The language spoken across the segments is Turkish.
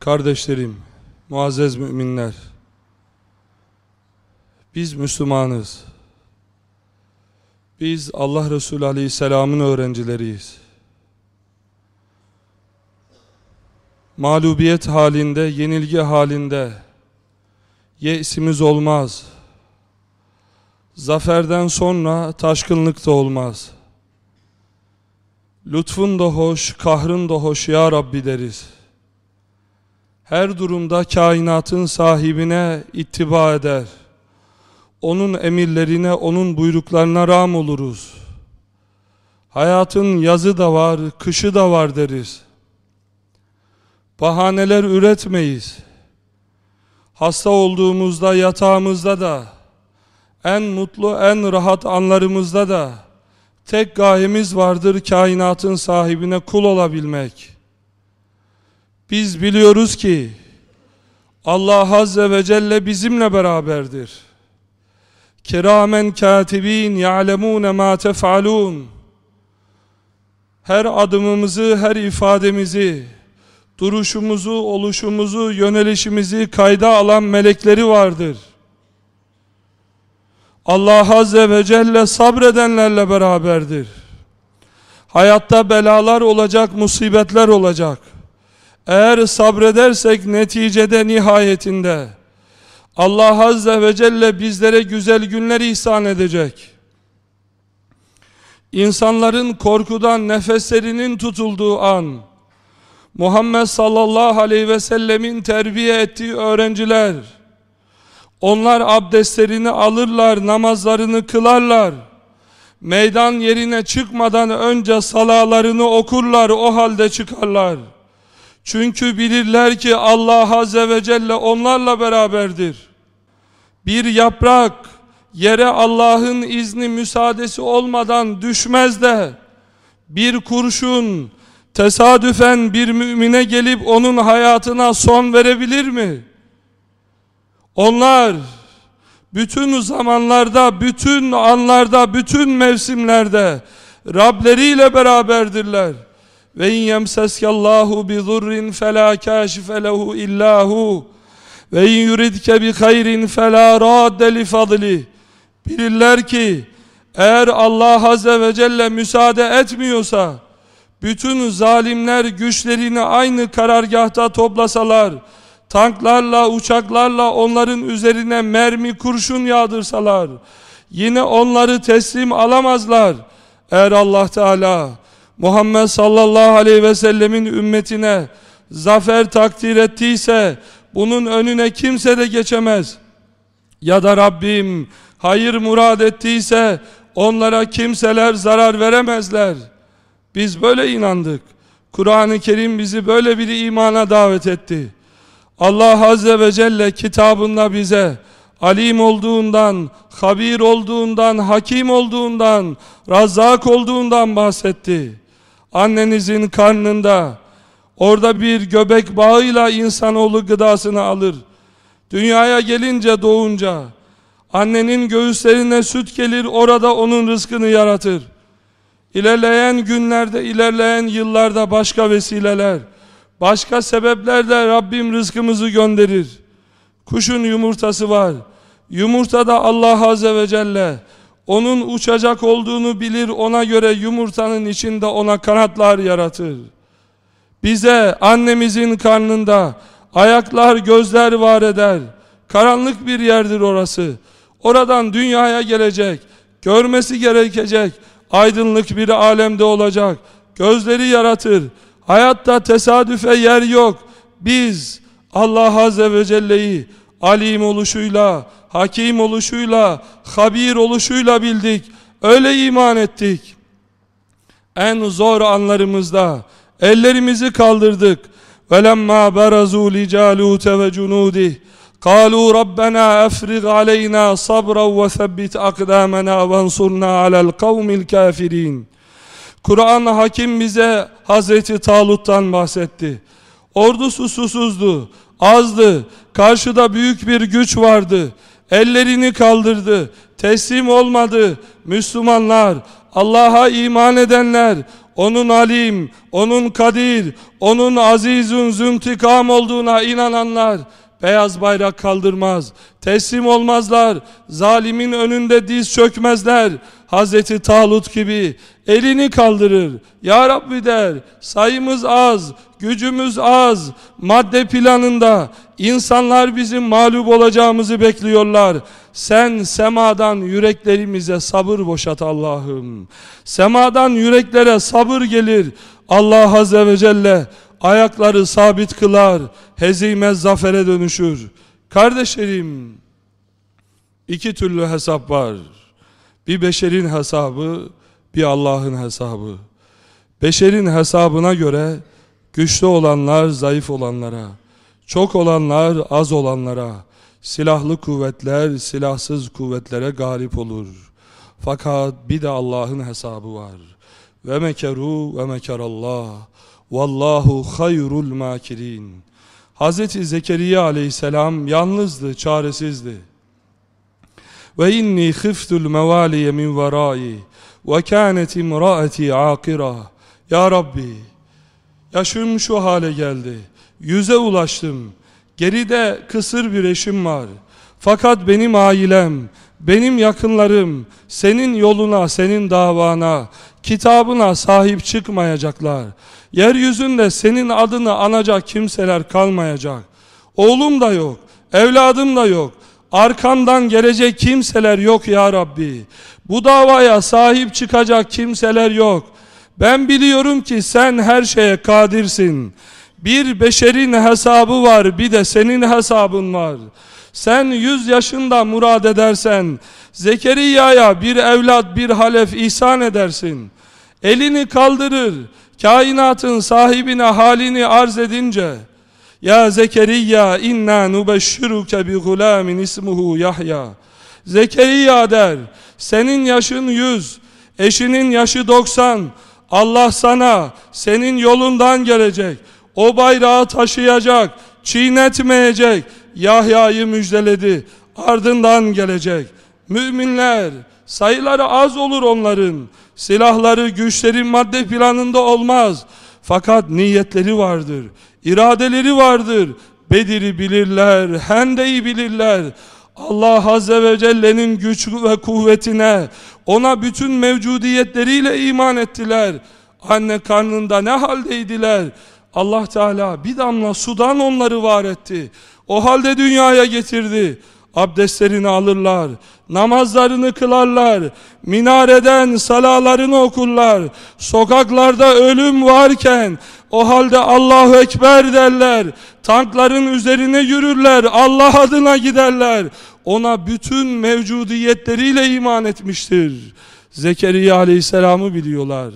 Kardeşlerim, muazzez müminler, biz Müslümanız. Biz Allah Resulü Aleyhisselam'ın öğrencileriyiz. Mağlubiyet halinde, yenilgi halinde yeisimiz olmaz. Zaferden sonra taşkınlık da olmaz. Lütfun da hoş, kahrın da hoş ya Rabbi deriz. Her durumda kainatın sahibine ittiba eder. Onun emirlerine, onun buyruklarına ram oluruz. Hayatın yazı da var, kışı da var deriz. Bahaneler üretmeyiz. Hasta olduğumuzda, yatağımızda da, en mutlu, en rahat anlarımızda da, tek gayemiz vardır kainatın sahibine kul olabilmek. Biz biliyoruz ki, Allah Azze ve Celle bizimle beraberdir. Kiramen katibin ya'lemune ma tef'alun. Her adımımızı, her ifademizi, duruşumuzu, oluşumuzu, yönelişimizi kayda alan melekleri vardır. Allah Azze ve Celle sabredenlerle beraberdir. Hayatta belalar olacak, musibetler olacak. Eğer sabredersek neticede nihayetinde Allah Azze ve Celle bizlere güzel günler ihsan edecek. İnsanların korkudan nefeslerinin tutulduğu an, Muhammed sallallahu aleyhi ve sellemin terbiye ettiği öğrenciler, onlar abdestlerini alırlar, namazlarını kılarlar. Meydan yerine çıkmadan önce salalarını okurlar, o halde çıkarlar. Çünkü bilirler ki Allah Azze ve Celle onlarla beraberdir. Bir yaprak yere Allah'ın izni müsaadesi olmadan düşmez de bir kurşun tesadüfen bir mümine gelip onun hayatına son verebilir mi? Onlar bütün zamanlarda, bütün anlarda, bütün mevsimlerde Rableriyle beraberdirler. Ve in yemseskallahu bi zurrin fela kashife lehu illa hu ve in yuridke bi hayrin fela radde li fadli. Bilirler ki eğer Allah azze ve celle müsaade etmiyorsa bütün zalimler güçlerini aynı karargahta toplasalar tanklarla, uçaklarla onların üzerine mermi, kurşun yağdırsalar, yine onları teslim alamazlar. Eğer Allah Teala Muhammed sallallahu aleyhi ve sellemin ümmetine zafer takdir ettiyse, bunun önüne kimse de geçemez. Ya da Rabbim hayır murad ettiyse, onlara kimseler zarar veremezler. Biz böyle inandık. Kur'an-ı Kerim bizi böyle bir imana davet etti. Allah Azze ve Celle kitabında bize alim olduğundan, habir olduğundan, hakim olduğundan, razzak olduğundan bahsetti. Annenizin karnında orada bir göbek bağıyla insanoğlu gıdasını alır. Dünyaya gelince doğunca annenin göğüslerine süt gelir orada onun rızkını yaratır. İlerleyen günlerde, ilerleyen yıllarda başka vesileler, Başka sebeplerle Rabbim rızkımızı gönderir. Kuşun yumurtası var. Yumurtada Allah Azze ve Celle onun uçacak olduğunu bilir ona göre yumurtanın içinde ona kanatlar yaratır. Bize annemizin karnında ayaklar gözler var eder. Karanlık bir yerdir orası. Oradan dünyaya gelecek. Görmesi gerekecek. Aydınlık bir alemde olacak. Gözleri yaratır. Hayatta tesadüfe yer yok. Biz Allah Azze ve Celle'yi alim oluşuyla, hakim oluşuyla, habir oluşuyla bildik. Öyle iman ettik. En zor anlarımızda ellerimizi kaldırdık. وَلَمَّا بَرَزُوا لِجَالُوتَ وَجُنُودِهِ قالوا ربنا أفرغ علينا صبرا وثبت أقدامنا وانصرنا على القوم الكافرين Kur'an hakim bize Hazreti Talut'tan bahsetti. Ordusu susuzdu, azdı, karşıda büyük bir güç vardı. Ellerini kaldırdı, teslim olmadı. Müslümanlar, Allah'a iman edenler, onun alim, onun kadir, onun azizun züntikam olduğuna inananlar beyaz bayrak kaldırmaz, teslim olmazlar, zalimin önünde diz çökmezler. Hazreti Talut gibi elini kaldırır. Ya Rabbi der, sayımız az, gücümüz az, madde planında insanlar bizim mağlup olacağımızı bekliyorlar. Sen semadan yüreklerimize sabır boşat Allah'ım. Semadan yüreklere sabır gelir. Allah Azze ve Celle ayakları sabit kılar, hezimez zafere dönüşür. Kardeşlerim, iki türlü hesap var. Bir beşerin hesabı, bir Allah'ın hesabı. Beşerin hesabına göre güçlü olanlar zayıf olanlara, çok olanlar az olanlara, silahlı kuvvetler silahsız kuvvetlere galip olur. Fakat bir de Allah'ın hesabı var. Ve mekeru ve mekerallah. Vallahu hayrul makirin. Hazreti Zekeriya aleyhisselam yalnızdı, çaresizdi. Ve inni khiftul mevaliye min verai ve kânet imraeti akira. Ya Rabbi, yaşım şu hale geldi. Yüze ulaştım. Geride kısır bir eşim var. Fakat benim ailem, benim yakınlarım senin yoluna, senin davana, kitabına sahip çıkmayacaklar. Yeryüzünde senin adını anacak kimseler kalmayacak. Oğlum da yok, evladım da yok. Arkamdan gelecek kimseler yok ya Rabbi. Bu davaya sahip çıkacak kimseler yok. Ben biliyorum ki sen her şeye kadirsin. Bir beşerin hesabı var bir de senin hesabın var. Sen yüz yaşında murad edersen Zekeriya'ya bir evlat bir halef ihsan edersin. Elini kaldırır kainatın sahibine halini arz edince Ya Zekeriya inna nubeşşiruke bi gulamin ismuhu Yahya Zekeriya der senin yaşın yüz eşinin yaşı doksan Allah sana senin yolundan gelecek o bayrağı taşıyacak çiğnetmeyecek Yahya'yı müjdeledi ardından gelecek müminler sayıları az olur onların silahları güçleri madde planında olmaz. Fakat niyetleri vardır, iradeleri vardır. Bedir'i bilirler, Hende'yi bilirler. Allah Azze ve Celle'nin güç ve kuvvetine, ona bütün mevcudiyetleriyle iman ettiler. Anne karnında ne haldeydiler? Allah Teala bir damla sudan onları var etti. O halde dünyaya getirdi abdestlerini alırlar, namazlarını kılarlar, minareden salalarını okurlar, sokaklarda ölüm varken o halde Allahu Ekber derler, tankların üzerine yürürler, Allah adına giderler, ona bütün mevcudiyetleriyle iman etmiştir. Zekeriya Aleyhisselam'ı biliyorlar.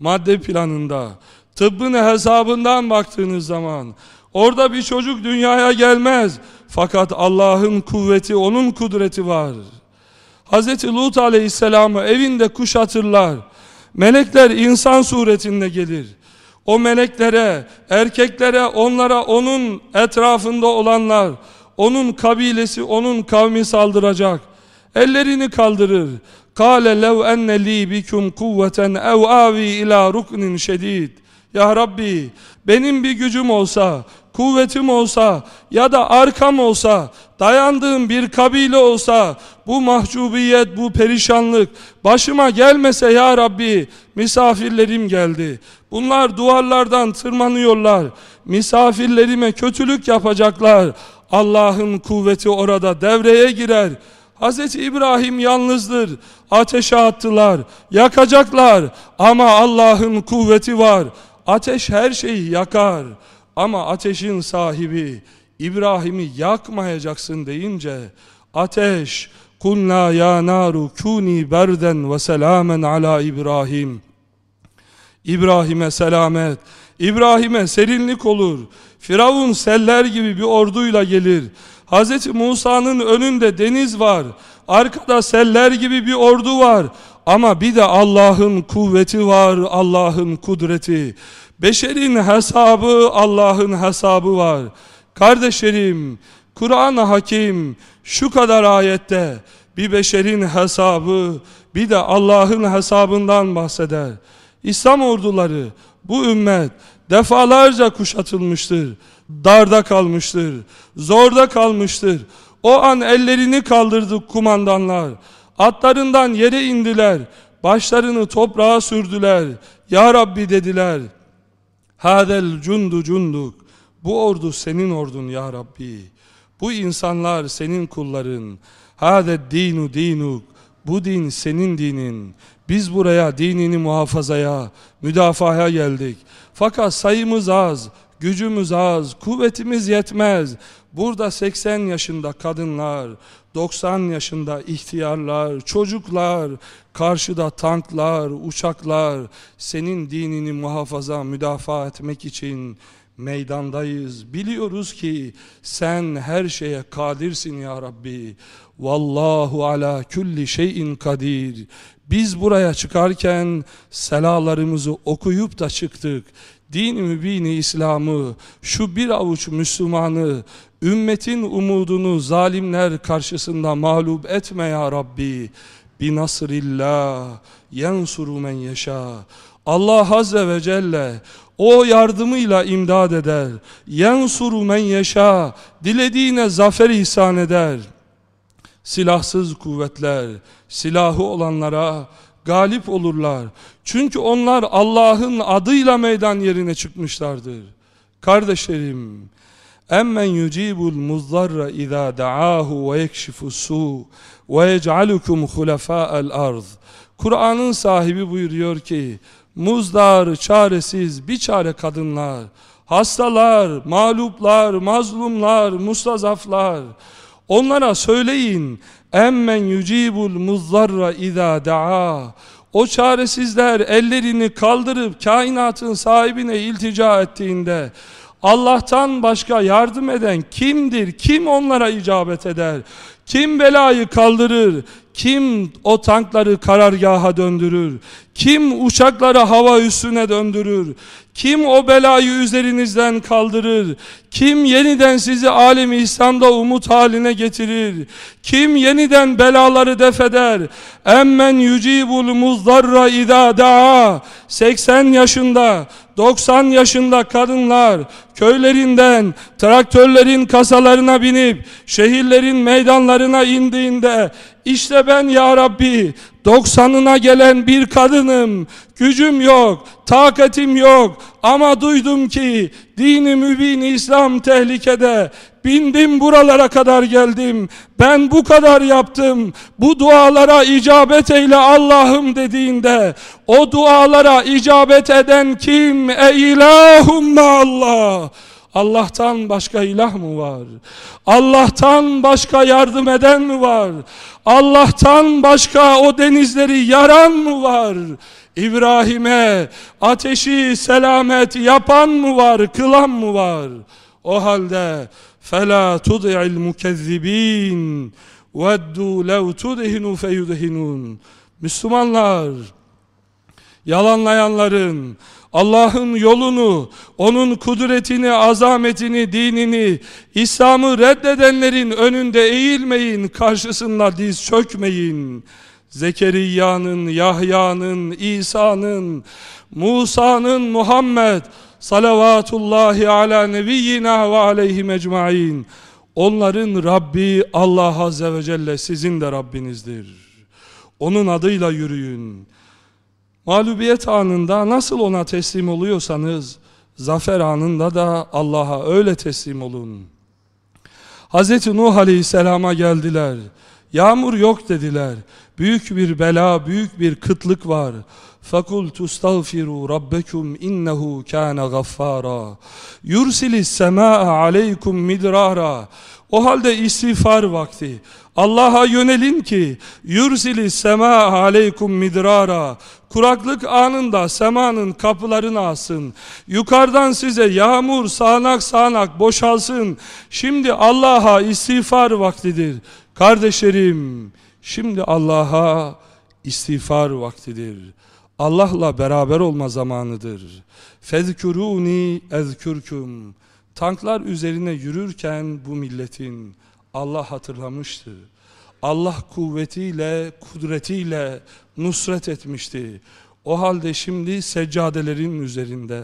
Madde planında, tıbbın hesabından baktığınız zaman, orada bir çocuk dünyaya gelmez, fakat Allah'ın kuvveti, onun kudreti var. Hz. Lut aleyhisselamı evinde kuşatırlar. Melekler insan suretinde gelir. O meleklere, erkeklere, onlara onun etrafında olanlar, onun kabilesi, onun kavmi saldıracak. Ellerini kaldırır. Kale lev enne li bikum kuvveten ev avi ila ruknin şedid. Ya Rabbi benim bir gücüm olsa, kuvvetim olsa ya da arkam olsa, dayandığım bir kabile olsa, bu mahcubiyet, bu perişanlık başıma gelmese ya Rabbi, misafirlerim geldi. Bunlar duvarlardan tırmanıyorlar. Misafirlerime kötülük yapacaklar. Allah'ın kuvveti orada devreye girer. Hz. İbrahim yalnızdır. Ateşe attılar. Yakacaklar. Ama Allah'ın kuvveti var. Ateş her şeyi yakar. Ama ateşin sahibi İbrahim'i yakmayacaksın deyince ateş kulna ya naru kuni berden ve selamen ala İbrahim. İbrahim'e selamet. İbrahim'e serinlik olur. Firavun seller gibi bir orduyla gelir. Hz. Musa'nın önünde deniz var. Arkada seller gibi bir ordu var ama bir de Allah'ın kuvveti var Allah'ın kudreti Beşerin hesabı Allah'ın hesabı var. Kardeşlerim, Kur'an-ı Hakim şu kadar ayette bir beşerin hesabı bir de Allah'ın hesabından bahseder. İslam orduları, bu ümmet defalarca kuşatılmıştır. Darda kalmıştır, zorda kalmıştır. O an ellerini kaldırdı kumandanlar. Atlarından yere indiler. Başlarını toprağa sürdüler. Ya Rabbi dediler. Hadel cundu cunduk. Bu ordu senin ordun ya Rabbi. Bu insanlar senin kulların. Hade dinu dinuk. Bu din senin dinin. Biz buraya dinini muhafazaya, müdafaya geldik. Fakat sayımız az, gücümüz az, kuvvetimiz yetmez. Burada 80 yaşında kadınlar, 90 yaşında ihtiyarlar, çocuklar, karşıda tanklar, uçaklar, senin dinini muhafaza, müdafaa etmek için meydandayız. Biliyoruz ki sen her şeye kadirsin ya Rabbi. Vallahu ala kulli şeyin kadir. Biz buraya çıkarken selalarımızı okuyup da çıktık. Din-i mübini İslam'ı, şu bir avuç Müslümanı, ümmetin umudunu zalimler karşısında mağlup etme ya Rabbi. Binasrillah, yensuru men yeşâ. Allah Azze ve Celle o yardımıyla imdad eder. Yensuru men yeşâ. Dilediğine zafer ihsan eder. Silahsız kuvvetler, silahı olanlara galip olurlar. Çünkü onlar Allah'ın adıyla meydan yerine çıkmışlardır. Kardeşlerim, muzdarra iza da'ahu ve yekşifu su ve yec'alukum hulefa'el arz. Kur'an'ın sahibi buyuruyor ki, muzdar, çaresiz, bir çare kadınlar, hastalar, mağluplar, mazlumlar, mustazaflar, onlara söyleyin, emmen yucibul muzzarra iza da'a o çaresizler ellerini kaldırıp kainatın sahibine iltica ettiğinde Allah'tan başka yardım eden kimdir? Kim onlara icabet eder? Kim belayı kaldırır? Kim o tankları karargaha döndürür? Kim uçakları hava üstüne döndürür? Kim o belayı üzerinizden kaldırır? Kim yeniden sizi alemi İslam'da umut haline getirir? Kim yeniden belaları defeder? Emmen yucibul muzdarra idâ da'a 80 yaşında 90 yaşında kadınlar köylerinden traktörlerin kasalarına binip şehirlerin meydanlarına indiğinde işte ben ya Rabbi 90'ına gelen bir kadınım. Gücüm yok, takatim yok ama duydum ki dini mübin İslam tehlikede. Bindim buralara kadar geldim. Ben bu kadar yaptım. Bu dualara icabet eyle Allah'ım dediğinde o dualara icabet eden kim? E ilahum Allah. Allah'tan başka ilah mı var? Allah'tan başka yardım eden mi var? Allah'tan başka o denizleri yaran mı var? İbrahim'e ateşi selamet yapan mı var, kılan mı var? O halde fela tud'il mukezzibin veddu lev tudhinu feyudhinun Müslümanlar yalanlayanların Allah'ın yolunu, onun kudretini, azametini, dinini, İslam'ı reddedenlerin önünde eğilmeyin, karşısında diz çökmeyin. Zekeriya'nın, Yahya'nın, İsa'nın, Musa'nın, Muhammed salavatullahi ala nebiyyina ve aleyhi mecmain. Onların Rabbi Allah Azze ve Celle sizin de Rabbinizdir. Onun adıyla yürüyün. Mağlubiyet anında nasıl ona teslim oluyorsanız, zafer anında da Allah'a öyle teslim olun. Hz. Nuh Aleyhisselam'a geldiler. Yağmur yok dediler. Büyük bir bela, büyük bir kıtlık var. فَقُلْتُ اسْتَغْفِرُوا رَبَّكُمْ اِنَّهُ كَانَ غَفَّارًا يُرْسِلِ السَّمَاءَ عَلَيْكُمْ مِدْرَارًا o halde istiğfar vakti. Allah'a yönelin ki yursili sema aleykum midrara kuraklık anında semanın kapılarını alsın. Yukarıdan size yağmur sağanak sağanak boşalsın. Şimdi Allah'a istiğfar vaktidir. Kardeşlerim şimdi Allah'a istiğfar vaktidir. Allah'la beraber olma zamanıdır. Fezkuruni ezkürküm. Tanklar üzerine yürürken bu milletin Allah hatırlamıştı. Allah kuvvetiyle, kudretiyle nusret etmişti. O halde şimdi seccadelerin üzerinde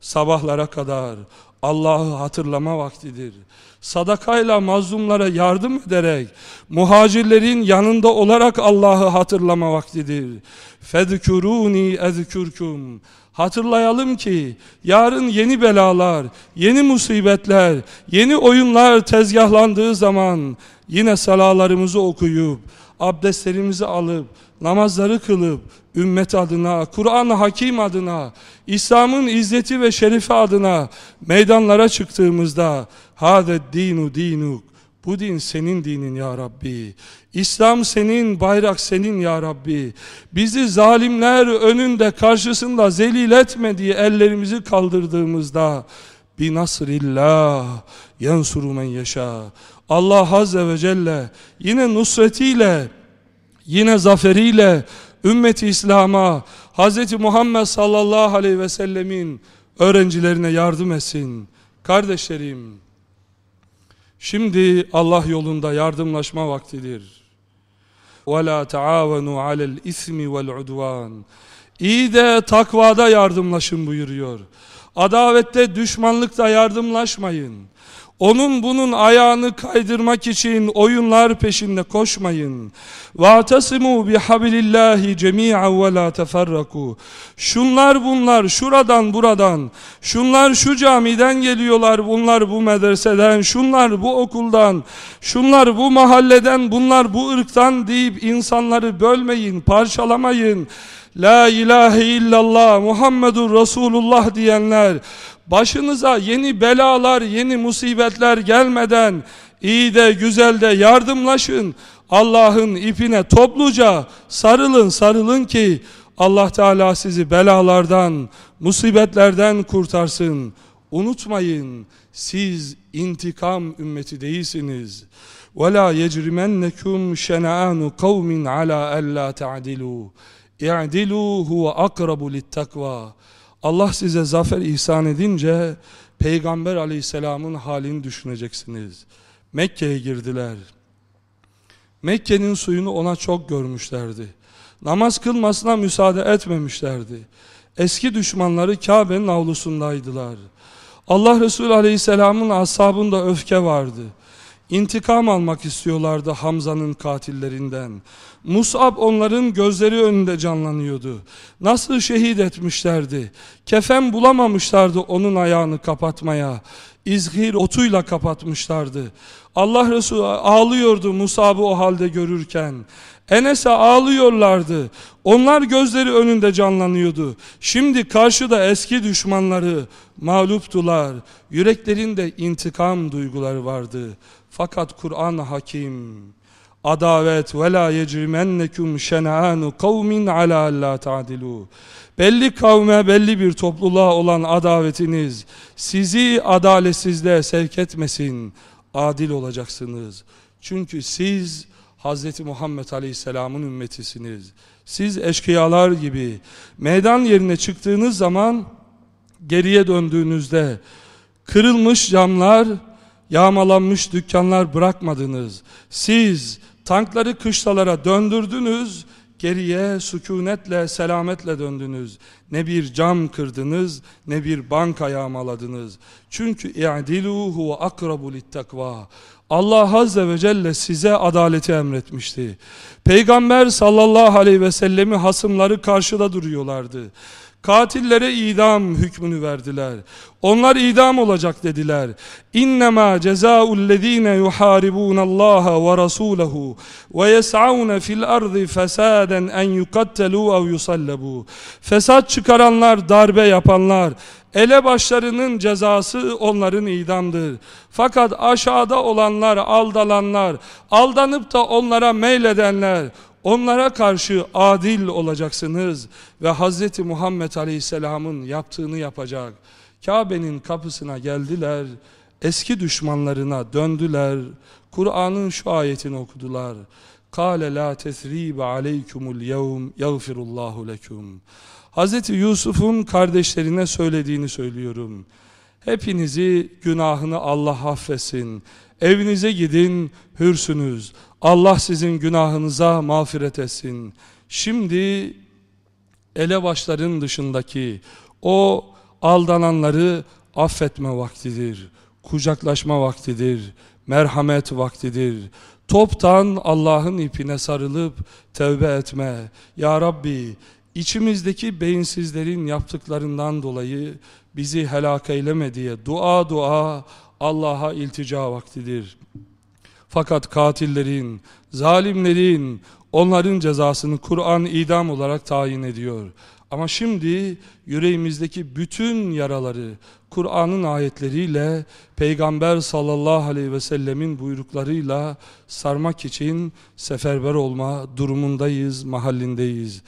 sabahlara kadar Allah'ı hatırlama vaktidir. Sadakayla mazlumlara yardım ederek muhacirlerin yanında olarak Allah'ı hatırlama vaktidir. Fedkuruni ezkürküm. Hatırlayalım ki yarın yeni belalar, yeni musibetler, yeni oyunlar tezgahlandığı zaman yine salalarımızı okuyup, abdestlerimizi alıp, namazları kılıp, ümmet adına, Kur'an-ı Hakim adına, İslam'ın izzeti ve şerifi adına meydanlara çıktığımızda Hâdet dinu dinuk bu din senin dinin ya Rabbi. İslam senin, bayrak senin ya Rabbi. Bizi zalimler önünde, karşısında zelil etme diye ellerimizi kaldırdığımızda bi nasrillah yansuru men yaşa. Allah Azze ve Celle yine nusretiyle, yine zaferiyle ümmeti İslam'a Hz. Muhammed sallallahu aleyhi ve sellemin öğrencilerine yardım etsin. Kardeşlerim, Şimdi Allah yolunda yardımlaşma vaktidir. وَلَا تَعَاوَنُوا عَلَى الْاِثْمِ وَالْعُدْوَانِ İyi de takvada yardımlaşın buyuruyor. Adavette, düşmanlıkta yardımlaşmayın. Onun bunun ayağını kaydırmak için oyunlar peşinde koşmayın. وَاَعْتَسِمُوا بِحَبِلِ اللّٰهِ جَمِيعًا وَلَا تَفَرَّقُوا Şunlar bunlar şuradan buradan, şunlar şu camiden geliyorlar, bunlar bu medreseden, şunlar bu okuldan, şunlar bu mahalleden, bunlar bu ırktan deyip insanları bölmeyin, parçalamayın. La ilahe illallah Muhammedur Resulullah diyenler başınıza yeni belalar, yeni musibetler gelmeden iyi de güzel de yardımlaşın. Allah'ın ipine topluca sarılın sarılın ki Allah Teala sizi belalardan, musibetlerden kurtarsın. Unutmayın siz intikam ümmeti değilsiniz. وَلَا يَجْرِمَنَّكُمْ شَنَآنُ قَوْمٍ عَلَى أَلَّا تَعْدِلُوا اِعْدِلُوا هُوَ أَقْرَبُ لِلتَّقْوَى Allah size zafer ihsan edince Peygamber aleyhisselamın halini düşüneceksiniz. Mekke'ye girdiler. Mekke'nin suyunu ona çok görmüşlerdi. Namaz kılmasına müsaade etmemişlerdi. Eski düşmanları Kabe'nin avlusundaydılar. Allah Resulü aleyhisselamın ashabında öfke vardı. İntikam almak istiyorlardı Hamza'nın katillerinden. Mus'ab onların gözleri önünde canlanıyordu. Nasıl şehit etmişlerdi. Kefen bulamamışlardı onun ayağını kapatmaya. İzhir otuyla kapatmışlardı. Allah Resulü ağlıyordu Musab'ı o halde görürken. Enes'e ağlıyorlardı. Onlar gözleri önünde canlanıyordu. Şimdi karşıda eski düşmanları mağluptular. Yüreklerinde intikam duyguları vardı. Fakat Kur'an hakim. Adavet ve la yecrimennekum şen'anu kavmin ala alla ta'dilu. Belli kavme, belli bir topluluğa olan adavetiniz sizi adaletsizliğe sevk etmesin. Adil olacaksınız. Çünkü siz Hz. Muhammed Aleyhisselam'ın ümmetisiniz. Siz eşkıyalar gibi meydan yerine çıktığınız zaman geriye döndüğünüzde kırılmış camlar, yağmalanmış dükkanlar bırakmadınız. Siz tankları kışlalara döndürdünüz, geriye sükunetle, selametle döndünüz. Ne bir cam kırdınız, ne bir banka yağmaladınız. Çünkü i'diluhu ve akrabu littakva. Allah Azze ve Celle size adaleti emretmişti. Peygamber sallallahu aleyhi ve sellemi hasımları karşıda duruyorlardı. Katillere idam hükmünü verdiler. Onlar idam olacak dediler. İnnemâ cezâullezîne yuhâribûnallâhe ve rasûlehu ve yes'avne fil ardı fesâden en yukattelû ev yusallebû. Fesat çıkaranlar, darbe yapanlar, elebaşlarının cezası onların idamdır. Fakat aşağıda olanlar, aldalanlar, aldanıp da onlara meyledenler, Onlara karşı adil olacaksınız ve Hz. Muhammed Aleyhisselam'ın yaptığını yapacak. Kabe'nin kapısına geldiler, eski düşmanlarına döndüler, Kur'an'ın şu ayetini okudular. قَالَ لَا تَثْرِيبَ عَلَيْكُمُ الْيَوْمِ يَغْفِرُ اللّٰهُ لَكُمْ Hz. Yusuf'un kardeşlerine söylediğini söylüyorum. Hepinizi günahını Allah affetsin. Evinize gidin, hürsünüz. Allah sizin günahınıza mağfiret etsin. Şimdi elebaşların dışındaki o aldananları affetme vaktidir. Kucaklaşma vaktidir. Merhamet vaktidir. Toptan Allah'ın ipine sarılıp tevbe etme. Ya Rabbi içimizdeki beyinsizlerin yaptıklarından dolayı bizi helak eyleme diye dua dua Allah'a iltica vaktidir. Fakat katillerin, zalimlerin, onların cezasını Kur'an idam olarak tayin ediyor. Ama şimdi yüreğimizdeki bütün yaraları Kur'an'ın ayetleriyle Peygamber sallallahu aleyhi ve sellemin buyruklarıyla sarmak için seferber olma durumundayız, mahallindeyiz.